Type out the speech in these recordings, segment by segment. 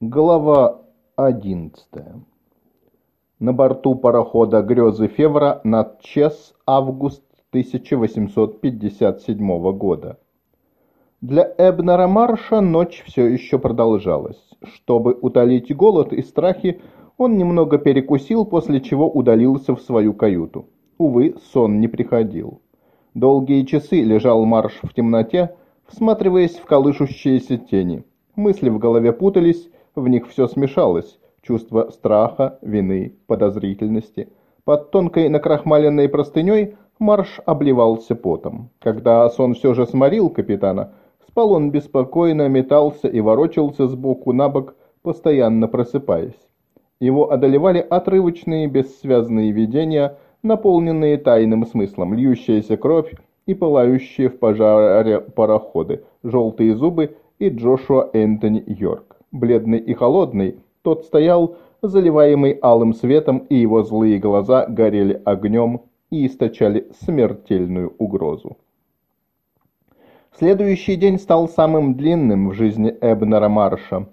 Глава одиннадцатая. На борту парохода «Грезы Февра» над Чес август 1857 года. Для Эбнера Марша ночь все еще продолжалась. Чтобы утолить голод и страхи, он немного перекусил, после чего удалился в свою каюту. Увы, сон не приходил. Долгие часы лежал Марш в темноте, всматриваясь в колышущиеся тени. Мысли в голове путались, в них все смешалось. Чувство страха, вины, подозрительности. Под тонкой накрахмаленной простыней Марш обливался потом. Когда сон все же сморил капитана, спал он беспокойно, метался и ворочался сбоку на бок, постоянно просыпаясь. Его одолевали отрывочные бессвязные видения, наполненные тайным смыслом, льющаяся кровь и пылающие в пожаре пароходы, желтые зубы и Джошуа Энтони Йорк. Бледный и холодный, тот стоял, заливаемый алым светом, и его злые глаза горели огнем и источали смертельную угрозу. Следующий день стал самым длинным в жизни Эбнера Марша.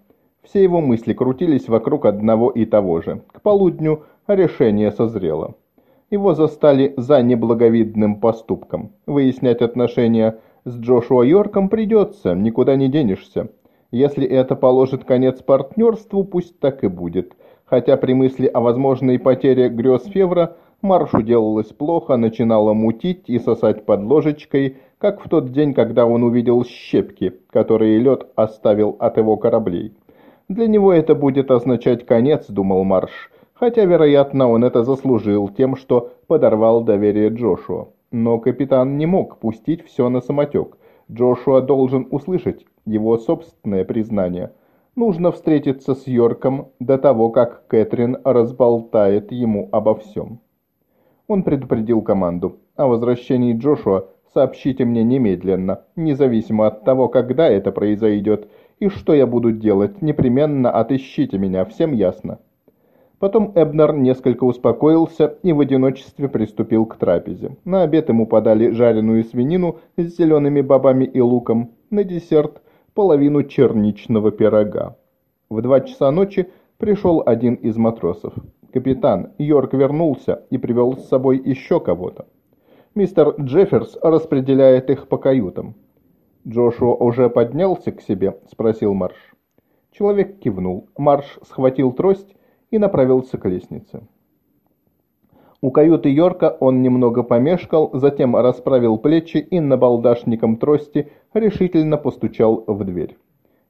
Все его мысли крутились вокруг одного и того же. К полудню решение созрело. Его застали за неблаговидным поступком. Выяснять отношения с Джошуа Йорком придется, никуда не денешься. Если это положит конец партнерству, пусть так и будет. Хотя при мысли о возможной потере грез Февра Маршу делалось плохо, начинало мутить и сосать под ложечкой, как в тот день, когда он увидел щепки, которые лед оставил от его кораблей. Для него это будет означать конец, думал Марш, хотя, вероятно, он это заслужил тем, что подорвал доверие Джошуа. Но капитан не мог пустить все на самотек. Джошуа должен услышать его собственное признание. Нужно встретиться с Йорком до того, как Кэтрин разболтает ему обо всем. Он предупредил команду. О возвращении Джошуа сообщите мне немедленно, независимо от того, когда это произойдет, и что я буду делать, непременно отыщите меня, всем ясно. Потом Эбнер несколько успокоился и в одиночестве приступил к трапезе. На обед ему подали жареную свинину с зелеными бобами и луком, на десерт половину черничного пирога. В два часа ночи пришел один из матросов. Капитан Йорк вернулся и привел с собой еще кого-то. Мистер Джефферс распределяет их по каютам. «Джошуа уже поднялся к себе?» – спросил Марш. Человек кивнул. Марш схватил трость и направился к лестнице. У каюты Йорка он немного помешкал, затем расправил плечи и набалдашником трости решительно постучал в дверь.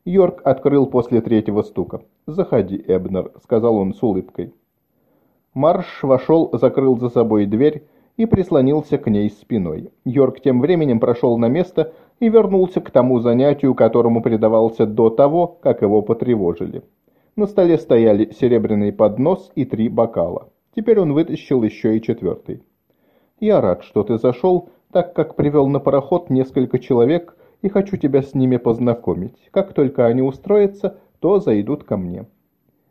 Йорк открыл после третьего стука. «Заходи, Эбнер», — сказал он с улыбкой. Марш вошел, закрыл за собой дверь и прислонился к ней спиной. Йорк тем временем прошел на место и вернулся к тому занятию, которому предавался до того, как его потревожили. На столе стояли серебряный поднос и три бокала. Теперь он вытащил еще и четвертый. «Я рад, что ты зашел, так как привел на пароход несколько человек и хочу тебя с ними познакомить. Как только они устроятся, то зайдут ко мне».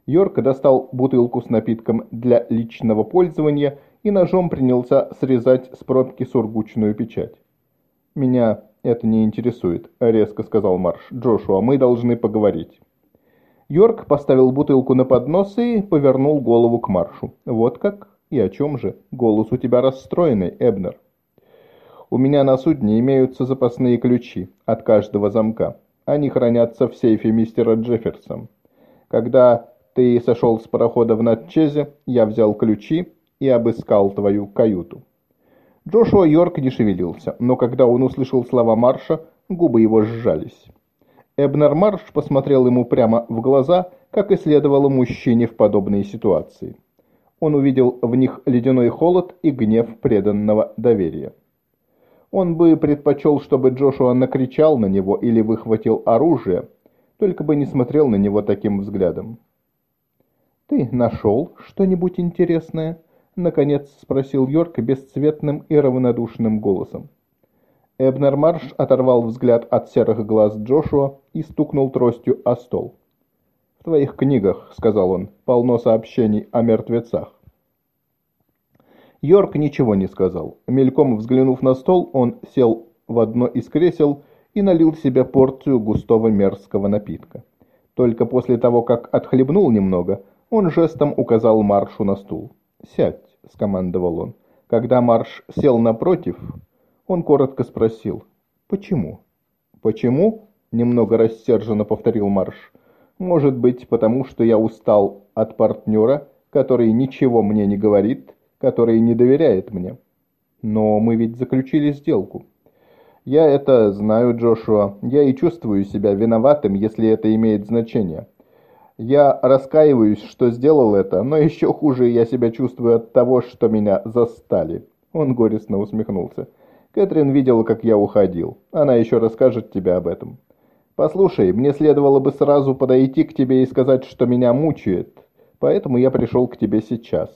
Йорк достал бутылку с напитком для личного пользования и ножом принялся срезать с пробки сургучную печать. «Меня это не интересует», — резко сказал Марш. «Джошуа, мы должны поговорить». Йорк поставил бутылку на поднос и повернул голову к Маршу. «Вот как? И о чем же? Голос у тебя расстроенный, Эбнер». «У меня на судне имеются запасные ключи от каждого замка. Они хранятся в сейфе мистера Джефферсона. Когда ты сошел с парохода в Натчезе, я взял ключи и обыскал твою каюту». Джошуа Йорк не шевелился, но когда он услышал слова Марша, губы его сжались. Эбнер Марш посмотрел ему прямо в глаза, как и следовало мужчине в подобной ситуации. Он увидел в них ледяной холод и гнев преданного доверия. Он бы предпочел, чтобы Джошуа накричал на него или выхватил оружие, только бы не смотрел на него таким взглядом. «Ты нашел что-нибудь интересное?» — наконец спросил Йорк бесцветным и равнодушным голосом. Эбнер Марш оторвал взгляд от серых глаз Джошуа и стукнул тростью о стол. «В твоих книгах, — сказал он, — полно сообщений о мертвецах». Йорк ничего не сказал. Мельком взглянув на стол, он сел в одно из кресел и налил себе порцию густого мерзкого напитка. Только после того, как отхлебнул немного, он жестом указал Маршу на стул. «Сядь», — скомандовал он. Когда Марш сел напротив, он коротко спросил «Почему?». «Почему?» — немного рассерженно повторил Марш. «Может быть, потому что я устал от партнера, который ничего мне не говорит, который не доверяет мне. Но мы ведь заключили сделку». «Я это знаю, Джошуа. Я и чувствую себя виноватым, если это имеет значение. Я раскаиваюсь, что сделал это, но еще хуже я себя чувствую от того, что меня застали». Он горестно усмехнулся. «Кэтрин видела, как я уходил. Она еще расскажет тебе об этом». «Послушай, мне следовало бы сразу подойти к тебе и сказать, что меня мучает. Поэтому я пришел к тебе сейчас.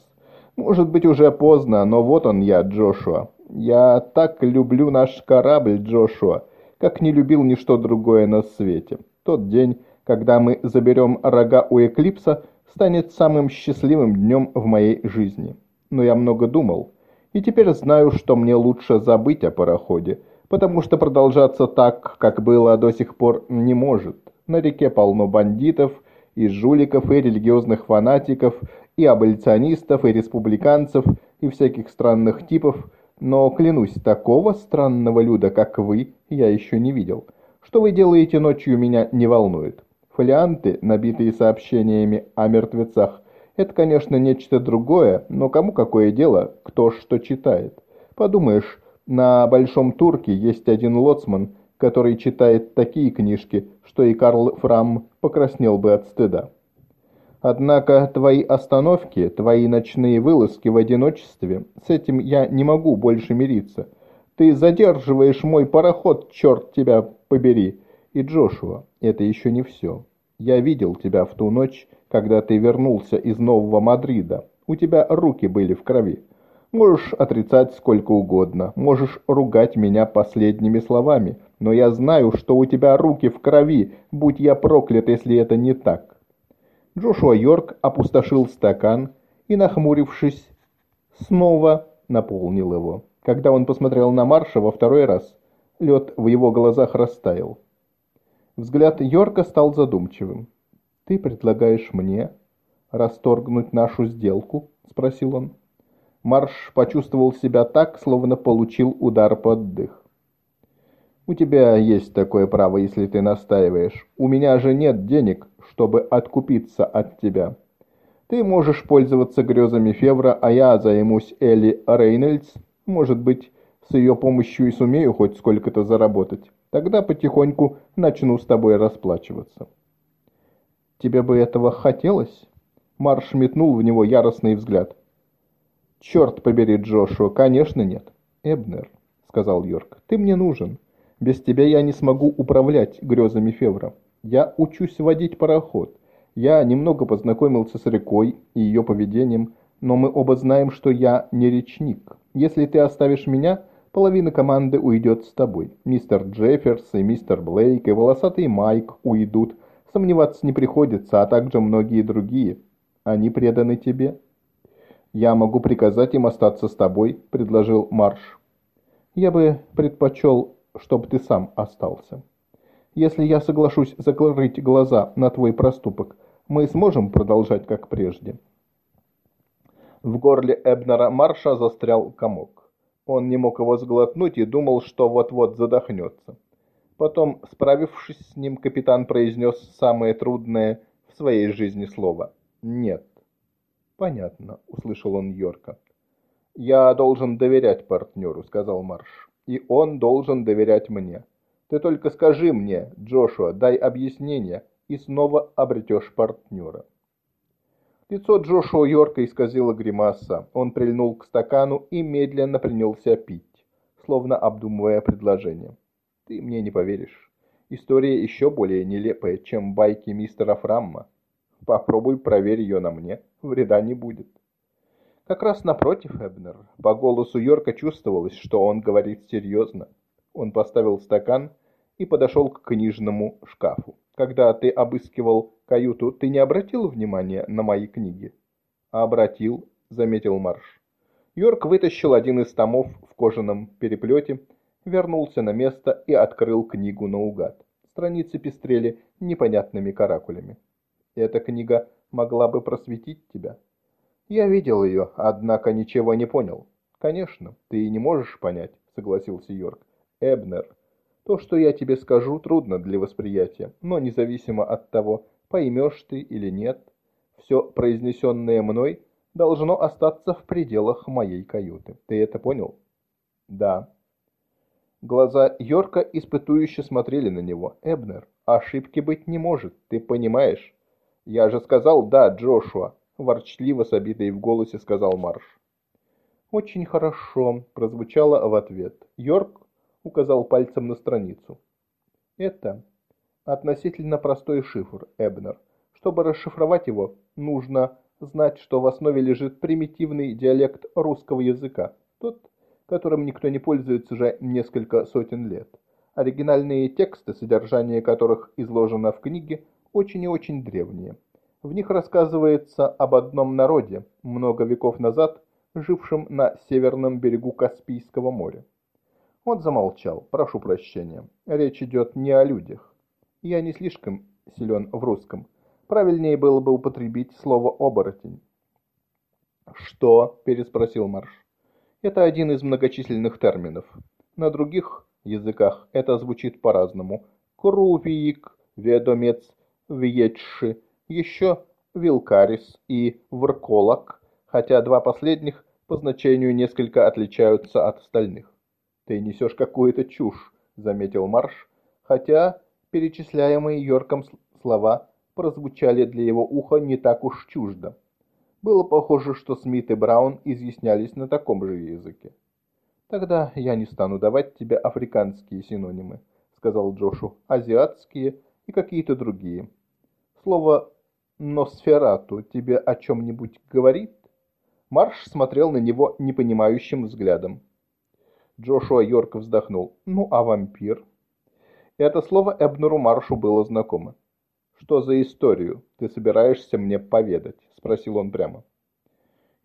Может быть, уже поздно, но вот он я, Джошуа. Я так люблю наш корабль, Джошуа, как не любил ничто другое на свете. Тот день, когда мы заберем рога у Эклипса, станет самым счастливым днем в моей жизни. Но я много думал, и теперь знаю, что мне лучше забыть о пароходе, потому что продолжаться так, как было до сих пор, не может. На реке полно бандитов, и жуликов, и религиозных фанатиков, и аболиционистов, и республиканцев, и всяких странных типов, но, клянусь, такого странного люда, как вы, я еще не видел. Что вы делаете ночью, меня не волнует. Фолианты, набитые сообщениями о мертвецах, это, конечно, нечто другое, но кому какое дело, кто что читает. Подумаешь, на Большом Турке есть один лоцман, который читает такие книжки, что и Карл Фрам покраснел бы от стыда. Однако твои остановки, твои ночные вылазки в одиночестве, с этим я не могу больше мириться. Ты задерживаешь мой пароход, черт тебя побери. И Джошуа, это еще не все. Я видел тебя в ту ночь, когда ты вернулся из Нового Мадрида. У тебя руки были в крови. Можешь отрицать сколько угодно, можешь ругать меня последними словами, но я знаю, что у тебя руки в крови, будь я проклят, если это не так. Джошуа Йорк опустошил стакан и, нахмурившись, снова наполнил его. Когда он посмотрел на Марша во второй раз, лед в его глазах растаял. Взгляд Йорка стал задумчивым. «Ты предлагаешь мне расторгнуть нашу сделку?» — спросил он. Марш почувствовал себя так, словно получил удар под дых. «У тебя есть такое право, если ты настаиваешь. У меня же нет денег, чтобы откупиться от тебя. Ты можешь пользоваться грезами Февра, а я займусь Элли Рейнольдс. Может быть, с ее помощью и сумею хоть сколько-то заработать. Тогда потихоньку начну с тобой расплачиваться». «Тебе бы этого хотелось?» Марш метнул в него яростный взгляд. «Черт побери, Джошуа, конечно нет». «Эбнер», — сказал Йорк, — «ты мне нужен. Без тебя я не смогу управлять грезами Февра. Я учусь водить пароход. Я немного познакомился с рекой и ее поведением, но мы оба знаем, что я не речник. Если ты оставишь меня, половина команды уйдет с тобой. Мистер Джефферс и мистер Блейк и волосатый Майк уйдут. Сомневаться не приходится, а также многие другие. Они преданы тебе. «Я могу приказать им остаться с тобой», — предложил Марш. «Я бы предпочел чтобы ты сам остался. Если я соглашусь закрыть глаза на твой проступок, мы сможем продолжать как прежде». В горле Эбнера Марша застрял комок. Он не мог его сглотнуть и думал, что вот-вот задохнется. Потом, справившись с ним, капитан произнес самое трудное в своей жизни слово «нет». «Понятно», — услышал он Йорка. «Я должен доверять партнеру», — сказал Марш и он должен доверять мне. Ты только скажи мне, Джошуа, дай объяснение, и снова обретешь партнера. Лицо Джошуа Йорка исказило гримаса. Он прильнул к стакану и медленно принялся пить, словно обдумывая предложение. Ты мне не поверишь. История еще более нелепая, чем байки мистера Фрамма. Попробуй проверь ее на мне, вреда не будет. Как раз напротив, Эбнер. По голосу Йорка чувствовалось, что он говорит серьезно. Он поставил стакан и подошел к книжному шкафу. Когда ты обыскивал каюту, ты не обратил внимания на мои книги? Обратил, заметил Марш. Йорк вытащил один из томов в кожаном переплете, вернулся на место и открыл книгу наугад. Страницы пестрели непонятными каракулями. Эта книга могла бы просветить тебя. Я видел ее, однако ничего не понял. Конечно, ты и не можешь понять, согласился Йорк. Эбнер, то, что я тебе скажу, трудно для восприятия, но независимо от того, поймешь ты или нет, все произнесенное мной должно остаться в пределах моей каюты. Ты это понял? Да. Глаза Йорка испытующе смотрели на него. Эбнер, ошибки быть не может, ты понимаешь? Я же сказал «да», Джошуа, ворчливо с обидой в голосе сказал Марш. «Очень хорошо», — прозвучало в ответ. Йорк указал пальцем на страницу. «Это относительно простой шифр, Эбнер. Чтобы расшифровать его, нужно знать, что в основе лежит примитивный диалект русского языка, тот, которым никто не пользуется уже несколько сотен лет. Оригинальные тексты, содержание которых изложено в книге, очень и очень древние. В них рассказывается об одном народе, много веков назад, жившем на северном берегу Каспийского моря. Он замолчал. Прошу прощения. Речь идет не о людях. Я не слишком силен в русском. Правильнее было бы употребить слово «оборотень». «Что?» – переспросил Марш. Это один из многочисленных терминов. На других языках это звучит по-разному. Крувиик, ведомец, вьетши, еще вилкарис и врколак, хотя два последних по значению несколько отличаются от остальных. «Ты несешь какую-то чушь», — заметил Марш, хотя перечисляемые Йорком слова прозвучали для его уха не так уж чуждо. Было похоже, что Смит и Браун изъяснялись на таком же языке. «Тогда я не стану давать тебе африканские синонимы», — сказал Джошу, — «азиатские и какие-то другие. Слово «носферату» тебе о чем-нибудь говорит?» Марш смотрел на него непонимающим взглядом. Джошуа Йорк вздохнул. «Ну, а вампир?» Это слово Эбнеру Маршу было знакомо. «Что за историю ты собираешься мне поведать?» — спросил он прямо.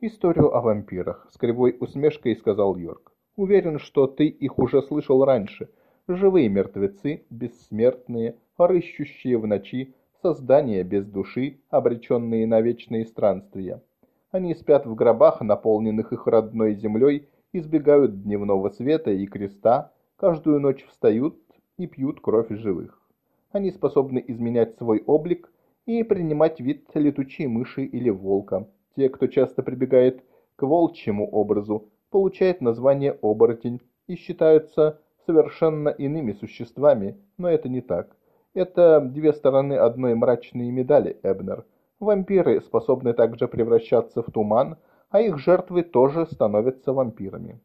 «Историю о вампирах», — с кривой усмешкой сказал Йорк. «Уверен, что ты их уже слышал раньше. Живые мертвецы, бессмертные, рыщущие в ночи, создания без души, обреченные на вечные странствия. Они спят в гробах, наполненных их родной землей, избегают дневного света и креста, каждую ночь встают и пьют кровь живых. Они способны изменять свой облик и принимать вид летучей мыши или волка. Те, кто часто прибегает к волчьему образу, получают название оборотень и считаются совершенно иными существами, но это не так. Это две стороны одной мрачной медали, Эбнер. Вампиры способны также превращаться в туман, а их жертвы тоже становятся вампирами.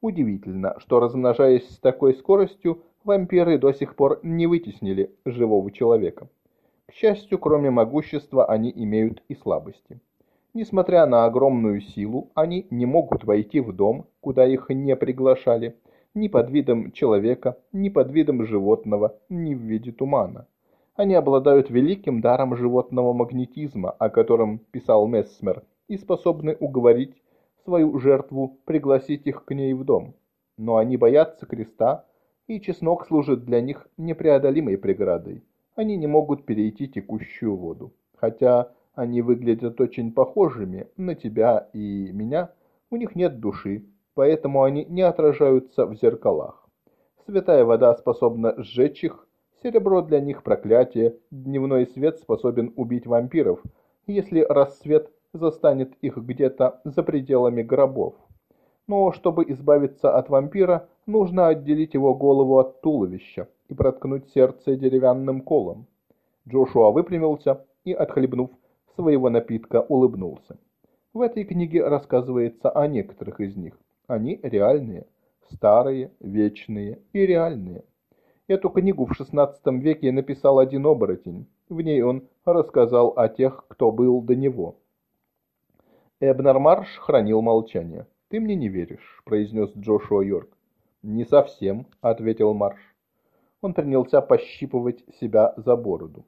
Удивительно, что размножаясь с такой скоростью, вампиры до сих пор не вытеснили живого человека. К счастью, кроме могущества, они имеют и слабости. Несмотря на огромную силу, они не могут войти в дом, куда их не приглашали, ни под видом человека, ни под видом животного, ни в виде тумана. Они обладают великим даром животного магнетизма, о котором писал Мессмер, и способны уговорить свою жертву пригласить их к ней в дом. Но они боятся креста, и чеснок служит для них непреодолимой преградой. Они не могут перейти текущую воду. Хотя они выглядят очень похожими на тебя и меня, у них нет души, поэтому они не отражаются в зеркалах. Святая вода способна сжечь их, серебро для них проклятие, дневной свет способен убить вампиров, если рассвет застанет их где-то за пределами гробов. Но чтобы избавиться от вампира, нужно отделить его голову от туловища и проткнуть сердце деревянным колом. Джошуа выпрямился и, отхлебнув своего напитка, улыбнулся. В этой книге рассказывается о некоторых из них. Они реальные, старые, вечные и реальные. Эту книгу в XVI веке написал один оборотень. В ней он рассказал о тех, кто был до него. Эбнер Марш хранил молчание. «Ты мне не веришь», — произнес Джошуа Йорк. «Не совсем», — ответил Марш. Он принялся пощипывать себя за бороду.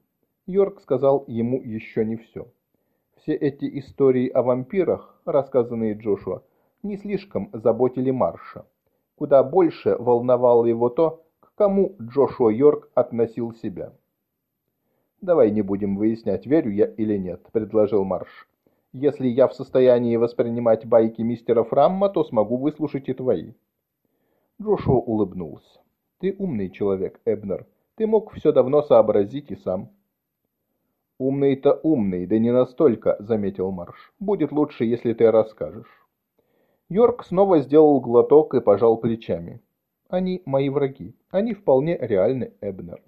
Йорк сказал ему еще не все. Все эти истории о вампирах, рассказанные Джошуа, не слишком заботили Марша. Куда больше волновало его то, к кому Джошуа Йорк относил себя. «Давай не будем выяснять, верю я или нет», — предложил Марш. «Если я в состоянии воспринимать байки мистера Фрамма, то смогу выслушать и твои». Джошуа улыбнулся. «Ты умный человек, Эбнер. Ты мог все давно сообразить и сам». «Умный-то умный, да не настолько», — заметил Марш. «Будет лучше, если ты расскажешь». Йорк снова сделал глоток и пожал плечами. «Они мои враги. Они вполне реальны, Эбнер».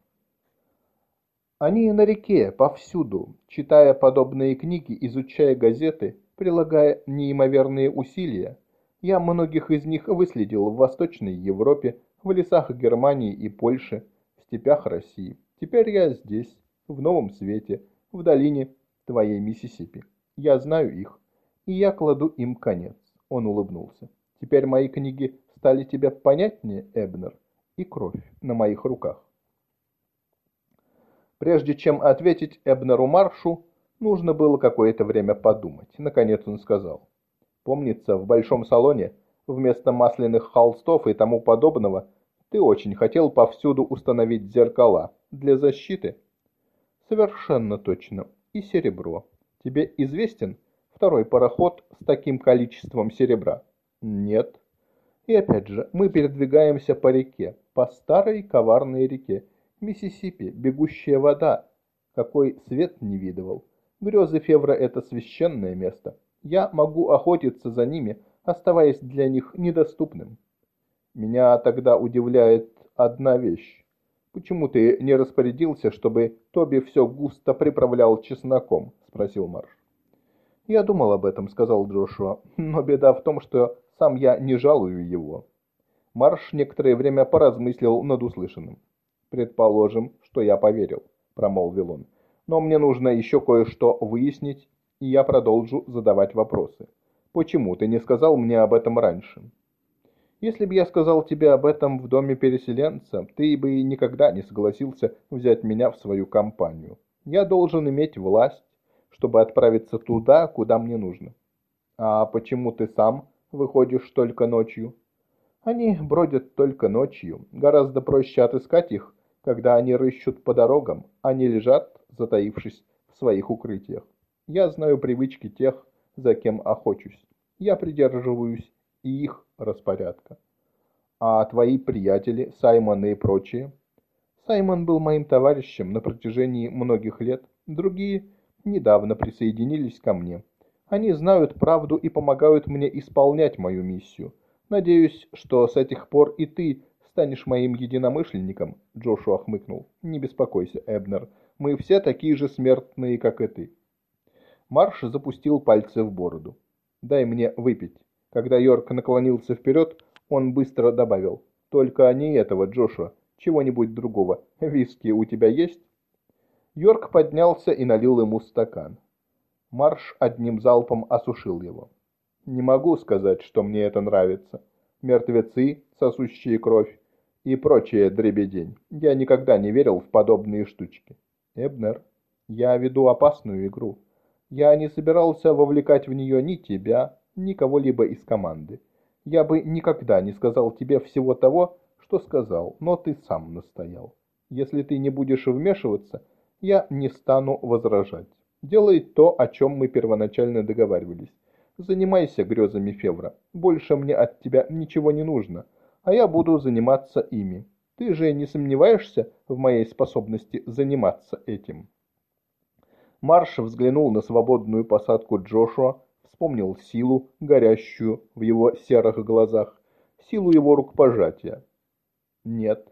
Они на реке, повсюду, читая подобные книги, изучая газеты, прилагая неимоверные усилия. Я многих из них выследил в Восточной Европе, в лесах Германии и Польши, в степях России. Теперь я здесь, в новом свете, в долине твоей Миссисипи. Я знаю их, и я кладу им конец. Он улыбнулся. Теперь мои книги стали тебе понятнее, Эбнер, и кровь на моих руках. Прежде чем ответить Эбнеру Маршу, нужно было какое-то время подумать. Наконец он сказал. Помнится, в большом салоне вместо масляных холстов и тому подобного ты очень хотел повсюду установить зеркала для защиты Совершенно точно. И серебро. Тебе известен второй пароход с таким количеством серебра? Нет. И опять же, мы передвигаемся по реке, по старой коварной реке. Миссисипи, бегущая вода. Какой свет не видывал. Грезы Февра — это священное место. Я могу охотиться за ними, оставаясь для них недоступным. Меня тогда удивляет одна вещь. «Почему ты не распорядился, чтобы Тоби все густо приправлял чесноком?» – спросил Марш. «Я думал об этом», – сказал Джошуа, – «но беда в том, что сам я не жалую его». Марш некоторое время поразмыслил над услышанным. «Предположим, что я поверил», – промолвил он. «Но мне нужно еще кое-что выяснить, и я продолжу задавать вопросы. Почему ты не сказал мне об этом раньше?» Если бы я сказал тебе об этом в доме переселенца, ты бы никогда не согласился взять меня в свою компанию. Я должен иметь власть, чтобы отправиться туда, куда мне нужно. А почему ты сам выходишь только ночью? Они бродят только ночью. Гораздо проще отыскать их, когда они рыщут по дорогам, не лежат, затаившись в своих укрытиях. Я знаю привычки тех, за кем охочусь. Я придерживаюсь и их распорядка. А твои приятели, Саймон и прочие? Саймон был моим товарищем на протяжении многих лет, другие недавно присоединились ко мне. Они знают правду и помогают мне исполнять мою миссию. Надеюсь, что с этих пор и ты станешь моим единомышленником, Джошуа хмыкнул. Не беспокойся, Эбнер, мы все такие же смертные, как и ты. Марш запустил пальцы в бороду. Дай мне выпить. Когда Йорк наклонился вперед, он быстро добавил. «Только не этого, Джошуа. Чего-нибудь другого. Виски у тебя есть?» Йорк поднялся и налил ему стакан. Марш одним залпом осушил его. «Не могу сказать, что мне это нравится. Мертвецы, сосущие кровь и прочее дребедень. Я никогда не верил в подобные штучки. Эбнер, я веду опасную игру. Я не собирался вовлекать в нее ни тебя, ни кого-либо из команды. Я бы никогда не сказал тебе всего того, что сказал, но ты сам настоял. Если ты не будешь вмешиваться, я не стану возражать. Делай то, о чем мы первоначально договаривались. Занимайся грезами Февра. Больше мне от тебя ничего не нужно, а я буду заниматься ими. Ты же не сомневаешься в моей способности заниматься этим?» Марш взглянул на свободную посадку Джошуа, вспомнил силу, горящую в его серых глазах, силу его рукопожатия. «Нет».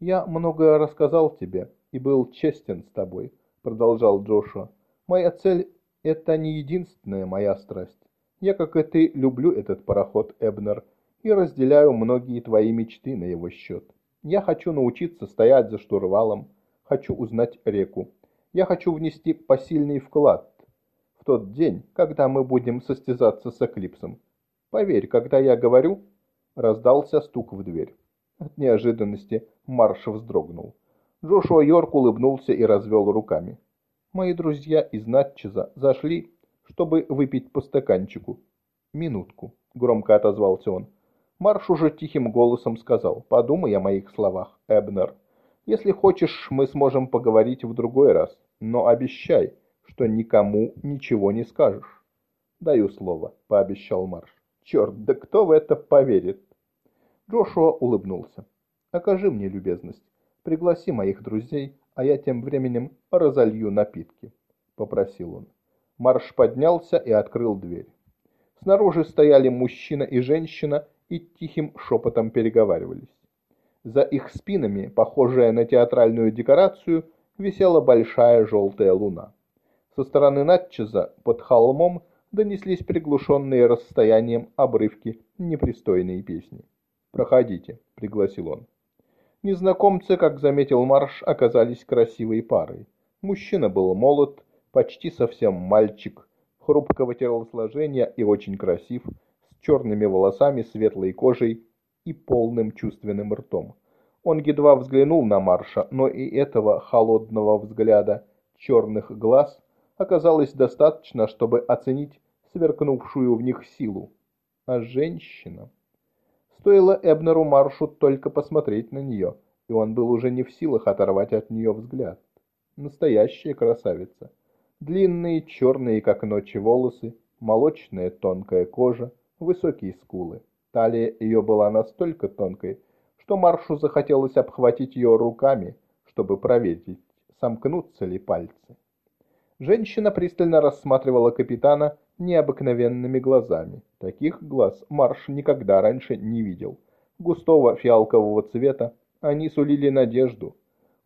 «Я многое рассказал тебе и был честен с тобой», — продолжал Джошуа. «Моя цель — это не единственная моя страсть. Я, как и ты, люблю этот пароход, Эбнер, и разделяю многие твои мечты на его счет. Я хочу научиться стоять за штурвалом, хочу узнать реку. Я хочу внести посильный вклад в тот день, когда мы будем состязаться с Эклипсом. Поверь, когда я говорю...» Раздался стук в дверь. От неожиданности Марш вздрогнул. Джошуа Йорк улыбнулся и развел руками. «Мои друзья из Натчеза зашли, чтобы выпить по стаканчику». «Минутку», — громко отозвался он. Марш уже тихим голосом сказал, «Подумай о моих словах, Эбнер. Если хочешь, мы сможем поговорить в другой раз, но обещай, что никому ничего не скажешь». «Даю слово», — пообещал Марш. «Черт, да кто в это поверит?» Джошуа улыбнулся. «Окажи мне любезность, пригласи моих друзей, а я тем временем разолью напитки», — попросил он. Марш поднялся и открыл дверь. Снаружи стояли мужчина и женщина и тихим шепотом переговаривались. За их спинами, похожая на театральную декорацию, висела большая желтая луна. Со стороны Натчеза под холмом донеслись приглушенные расстоянием обрывки непристойной песни. «Проходите», — пригласил он. Незнакомцы, как заметил Марш, оказались красивой парой. Мужчина был молод, почти совсем мальчик, хрупкого телосложения и очень красив, черными волосами, светлой кожей и полным чувственным ртом. Он едва взглянул на Марша, но и этого холодного взгляда черных глаз оказалось достаточно, чтобы оценить сверкнувшую в них силу. А женщина... Стоило Эбнеру Маршу только посмотреть на нее, и он был уже не в силах оторвать от нее взгляд. Настоящая красавица. Длинные, черные, как ночи, волосы, молочная тонкая кожа, высокие скулы. Талия ее была настолько тонкой, что Маршу захотелось обхватить ее руками, чтобы проверить, сомкнутся ли пальцы. Женщина пристально рассматривала капитана необыкновенными глазами. Таких глаз Марш никогда раньше не видел. Густого фиалкового цвета, они сулили надежду.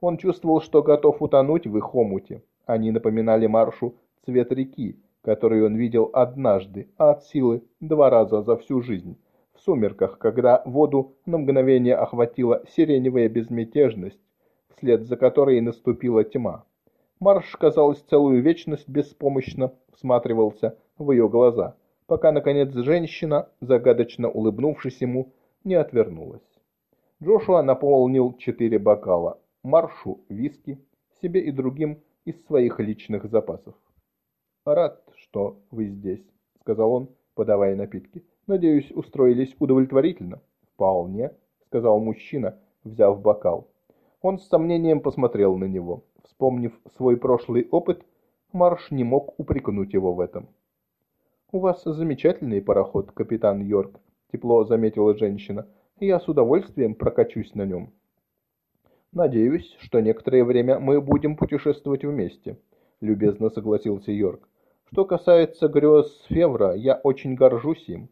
Он чувствовал, что готов утонуть в их омуте. Они напоминали Маршу цвет реки, который он видел однажды, а от силы два раза за всю жизнь. В сумерках, когда воду на мгновение охватила сиреневая безмятежность, вслед за которой наступила тьма. Марш, казалось, целую вечность беспомощно всматривался в ее глаза, пока, наконец, женщина, загадочно улыбнувшись ему, не отвернулась. Джошуа наполнил четыре бокала, Маршу – виски, себе и другим из своих личных запасов. «Рад, что вы здесь», — сказал он, подавая напитки. «Надеюсь, устроились удовлетворительно?» «Вполне», — сказал мужчина, взяв бокал. Он с сомнением посмотрел на него. Вспомнив свой прошлый опыт, Марш не мог упрекнуть его в этом. «У вас замечательный пароход, капитан Йорк», — тепло заметила женщина. «Я с удовольствием прокачусь на нем». «Надеюсь, что некоторое время мы будем путешествовать вместе», — любезно согласился Йорк. «Что касается грез Февра, я очень горжусь им.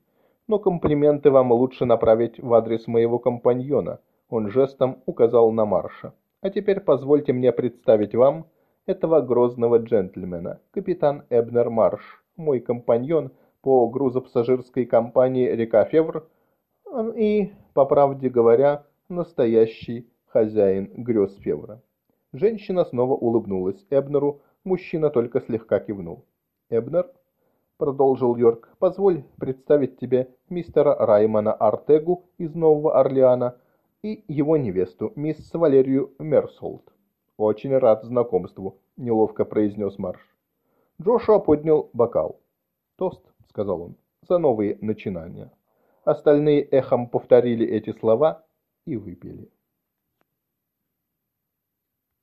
Но комплименты вам лучше направить в адрес моего компаньона», — он жестом указал на Марша. «А теперь позвольте мне представить вам этого грозного джентльмена, капитан Эбнер Марш, мой компаньон по грузопассажирской компании «Река Февр» и, по правде говоря, настоящий хозяин грез Февра. Женщина снова улыбнулась Эбнеру, мужчина только слегка кивнул. «Эбнер?» — продолжил Йорк. «Позволь представить тебе мистера Раймона Артегу из Нового Орлеана и его невесту, мисс Валерию Мерсолт». «Очень рад знакомству», — неловко произнес Марш. Джошуа поднял бокал. «Тост», — сказал он, — «за новые начинания». Остальные эхом повторили эти слова и выпили.